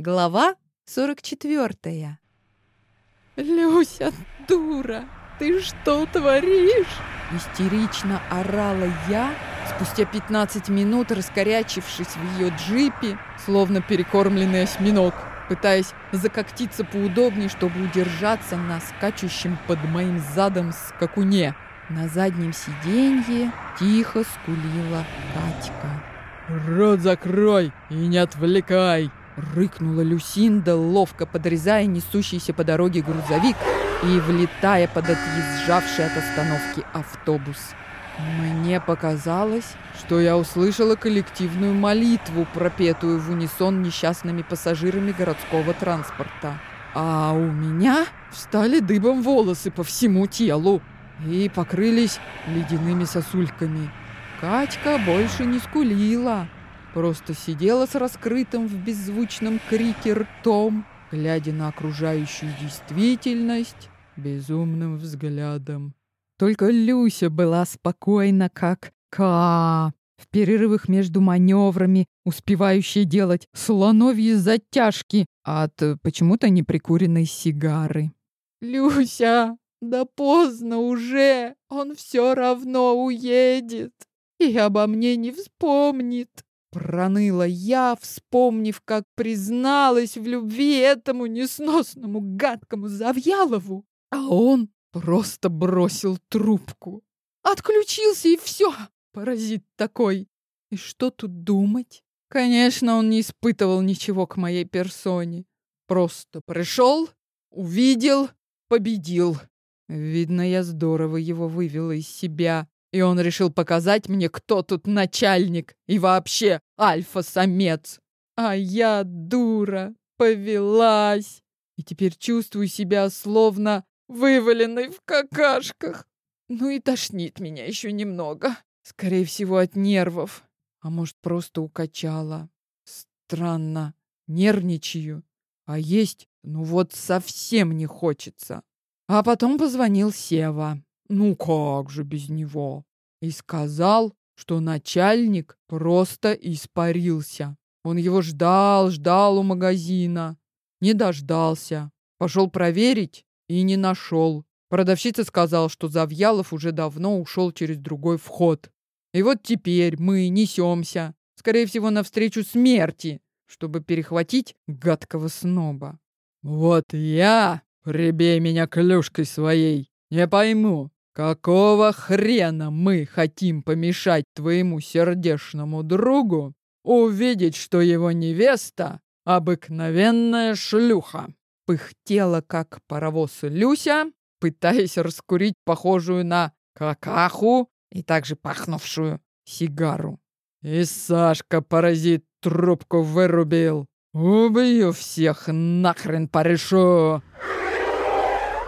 Глава 44. «Люся, дура, ты что творишь?» Истерично орала я, спустя 15 минут раскорячившись в ее джипе, словно перекормленный осьминог, пытаясь закоктиться поудобнее, чтобы удержаться на скачущем под моим задом скакуне. На заднем сиденье тихо скулила Катька. «Рот закрой и не отвлекай!» Рыкнула Люсинда, ловко подрезая несущийся по дороге грузовик и влетая под отъезжавший от остановки автобус. Мне показалось, что я услышала коллективную молитву, пропетую в унисон несчастными пассажирами городского транспорта. А у меня встали дыбом волосы по всему телу и покрылись ледяными сосульками. Катька больше не скулила, просто сидела с раскрытым в беззвучном крике ртом, глядя на окружающую действительность безумным взглядом. Только Люся была спокойна, как Ка, в перерывах между маневрами, успевающая делать слоновьи затяжки от э, почему-то неприкуренной сигары. «Люся, да поздно уже, он все равно уедет и обо мне не вспомнит». Проныла я, вспомнив, как призналась в любви этому несносному гадкому Завьялову. А он просто бросил трубку. Отключился и все. Паразит такой. И что тут думать? Конечно, он не испытывал ничего к моей персоне. Просто пришел, увидел, победил. Видно, я здорово его вывела из себя. И он решил показать мне, кто тут начальник и вообще альфа-самец. А я, дура, повелась. И теперь чувствую себя словно вываленной в какашках. Ну и тошнит меня еще немного. Скорее всего, от нервов. А может, просто укачала. Странно. Нервничаю. А есть, ну вот, совсем не хочется. А потом позвонил Сева. Ну как же без него? И сказал, что начальник просто испарился. Он его ждал, ждал у магазина. Не дождался. Пошел проверить и не нашел. Продавщица сказала, что Завьялов уже давно ушел через другой вход. И вот теперь мы несемся, скорее всего, навстречу смерти, чтобы перехватить гадкого сноба. Вот я, прибей меня клюшкой своей, не пойму, какого хрена мы хотим помешать твоему сердечному другу увидеть, что его невеста — обыкновенная шлюха пыхтела, как паровоз Люся, пытаясь раскурить похожую на какаху и также пахнувшую сигару. И Сашка, паразит, трубку вырубил. Убью всех, нахрен порешу.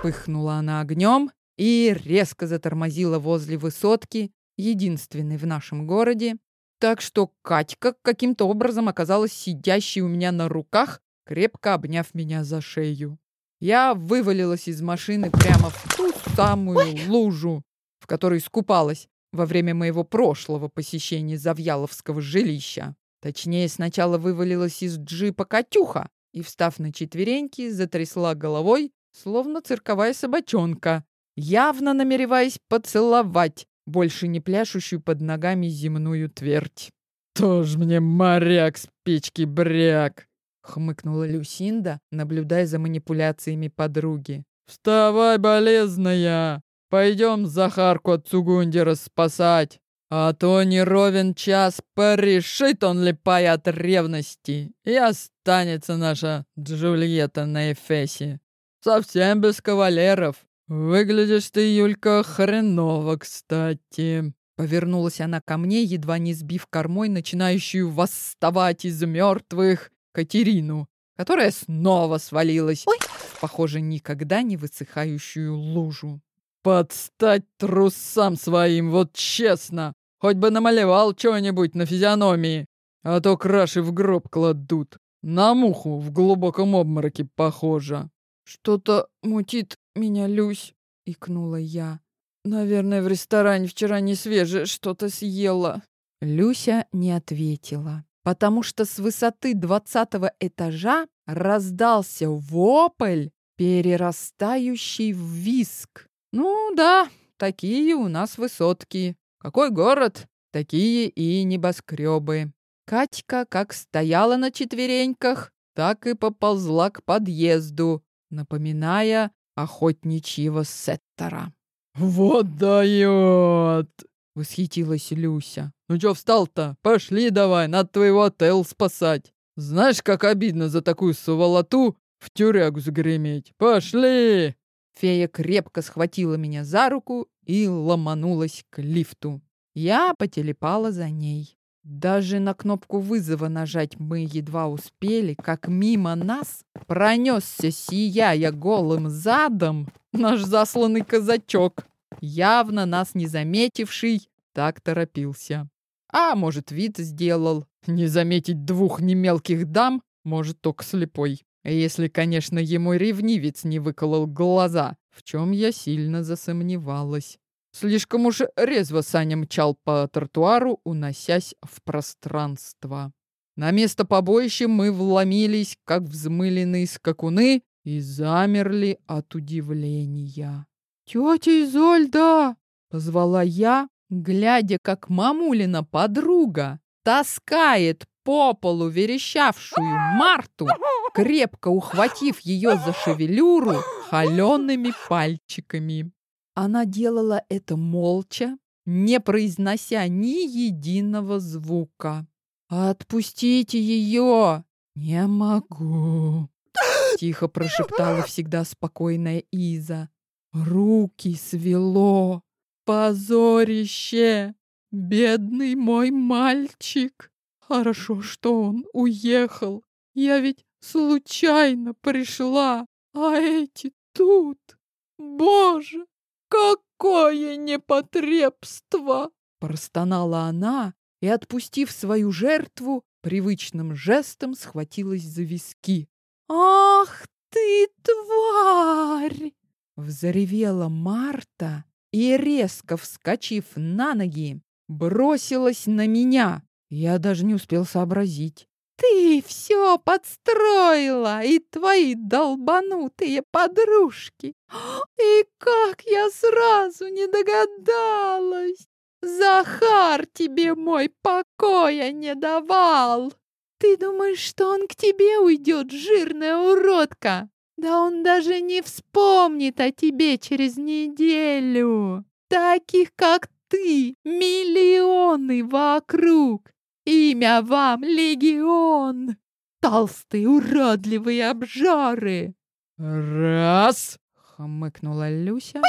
Пыхнула она огнем и резко затормозила возле высотки, единственной в нашем городе, так что Катька каким-то образом оказалась сидящей у меня на руках крепко обняв меня за шею. Я вывалилась из машины прямо в ту самую Ой. лужу, в которой скупалась во время моего прошлого посещения Завьяловского жилища. Точнее, сначала вывалилась из джипа Катюха и, встав на четвереньки, затрясла головой, словно цирковая собачонка, явно намереваясь поцеловать больше не пляшущую под ногами земную твердь. «Тоже мне моряк с печки-бряк!» хмыкнула Люсинда, наблюдая за манипуляциями подруги. «Вставай, болезная! Пойдем Захарку от Цугундера спасать, а то не ровен час порешит он липая от ревности, и останется наша Джульетта на Эфесе. Совсем без кавалеров. Выглядишь ты, Юлька, хреново, кстати». Повернулась она ко мне, едва не сбив кормой начинающую восставать из мертвых Катерину, которая снова свалилась Ой. в, похоже, никогда не высыхающую лужу. «Подстать трусам своим, вот честно! Хоть бы намалевал чего-нибудь на физиономии, а то краши в гроб кладут. На муху в глубоком обмороке похоже». «Что-то мутит меня, Люсь», — икнула я. «Наверное, в ресторане вчера не свежее что-то съела». Люся не ответила потому что с высоты двадцатого этажа раздался вопль, перерастающий в виск. Ну да, такие у нас высотки. Какой город, такие и небоскребы. Катька как стояла на четвереньках, так и поползла к подъезду, напоминая охотничьего сеттера. «Вот дает!» — восхитилась Люся. «Ну чё встал-то? Пошли давай, надо твоего отел спасать. Знаешь, как обидно за такую сволоту в тюрягу загреметь. Пошли!» Фея крепко схватила меня за руку и ломанулась к лифту. Я потелепала за ней. Даже на кнопку вызова нажать мы едва успели, как мимо нас пронесся, сияя голым задом, наш засланный казачок, явно нас не заметивший, так торопился. А может, вид сделал. Не заметить двух немелких дам может только слепой. Если, конечно, ему ревнивец не выколол глаза, в чем я сильно засомневалась. Слишком уж резво Саня мчал по тротуару, уносясь в пространство. На место побоища мы вломились, как взмыленные скакуны, и замерли от удивления. «Тетя Изольда!» — позвала я, глядя, как мамулина подруга таскает по полу верещавшую Марту, крепко ухватив ее за шевелюру холеными пальчиками. Она делала это молча, не произнося ни единого звука. «Отпустите ее!» «Не могу!» Тихо прошептала всегда спокойная Иза. Руки свело. Позорище! Бедный мой мальчик! Хорошо, что он уехал. Я ведь случайно пришла, а эти тут. Боже, какое непотребство! Простонала она и, отпустив свою жертву, привычным жестом схватилась за виски. «Ах ты, тварь!» Взревела Марта и, резко вскочив на ноги, бросилась на меня. Я даже не успел сообразить. «Ты все подстроила, и твои долбанутые подружки! И как я сразу не догадалась! Захар тебе мой покоя не давал! Ты думаешь, что он к тебе уйдет, жирная уродка? Да он даже не вспомнит о тебе через неделю! Таких, как ты, миллионы вокруг! Имя вам легион! Толстые, уродливые обжары!» «Раз!» — хмыкнула Люся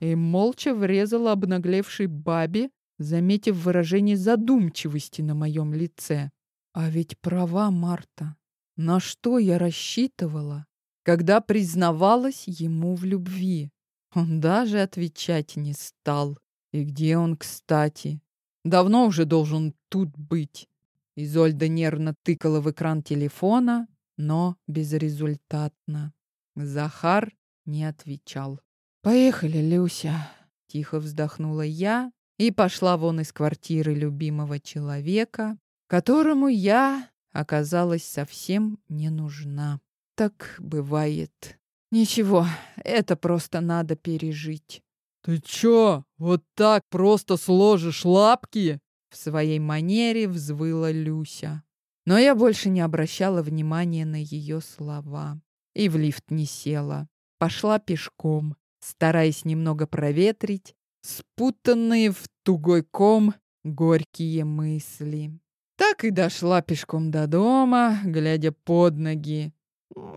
и молча врезала обнаглевшей бабе, заметив выражение задумчивости на моем лице. А ведь права Марта. На что я рассчитывала, когда признавалась ему в любви? Он даже отвечать не стал. И где он, кстати? Давно уже должен тут быть. Изольда нервно тыкала в экран телефона, но безрезультатно. Захар не отвечал. «Поехали, Люся!» — тихо вздохнула я и пошла вон из квартиры любимого человека, которому я оказалась совсем не нужна. Так бывает. Ничего, это просто надо пережить. «Ты чё, вот так просто сложишь лапки?» В своей манере взвыла Люся. Но я больше не обращала внимания на ее слова. И в лифт не села. Пошла пешком, стараясь немного проветрить спутанные в тугой ком горькие мысли. Так и дошла пешком до дома, глядя под ноги,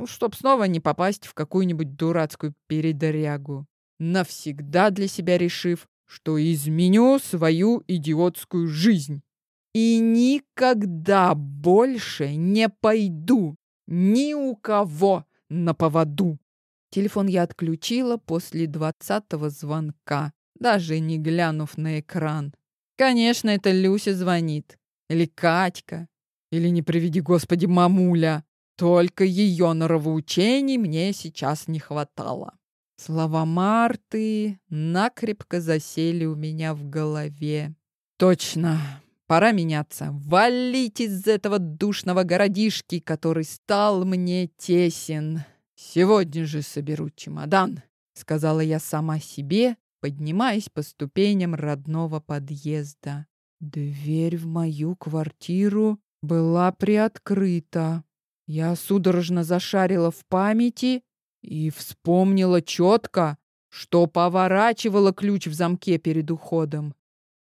чтоб снова не попасть в какую-нибудь дурацкую передрягу, навсегда для себя решив, что изменю свою идиотскую жизнь. И никогда больше не пойду ни у кого на поводу. Телефон я отключила после двадцатого звонка, даже не глянув на экран. Конечно, это Люся звонит. Или Катька. Или, не приведи Господи, мамуля. Только ее норовоучений мне сейчас не хватало. Слова Марты накрепко засели у меня в голове. Точно, Пора меняться. Валить из этого душного городишки, который стал мне тесен. Сегодня же соберу чемодан, сказала я сама себе, поднимаясь по ступеням родного подъезда. Дверь в мою квартиру была приоткрыта. Я судорожно зашарила в памяти и вспомнила четко, что поворачивала ключ в замке перед уходом.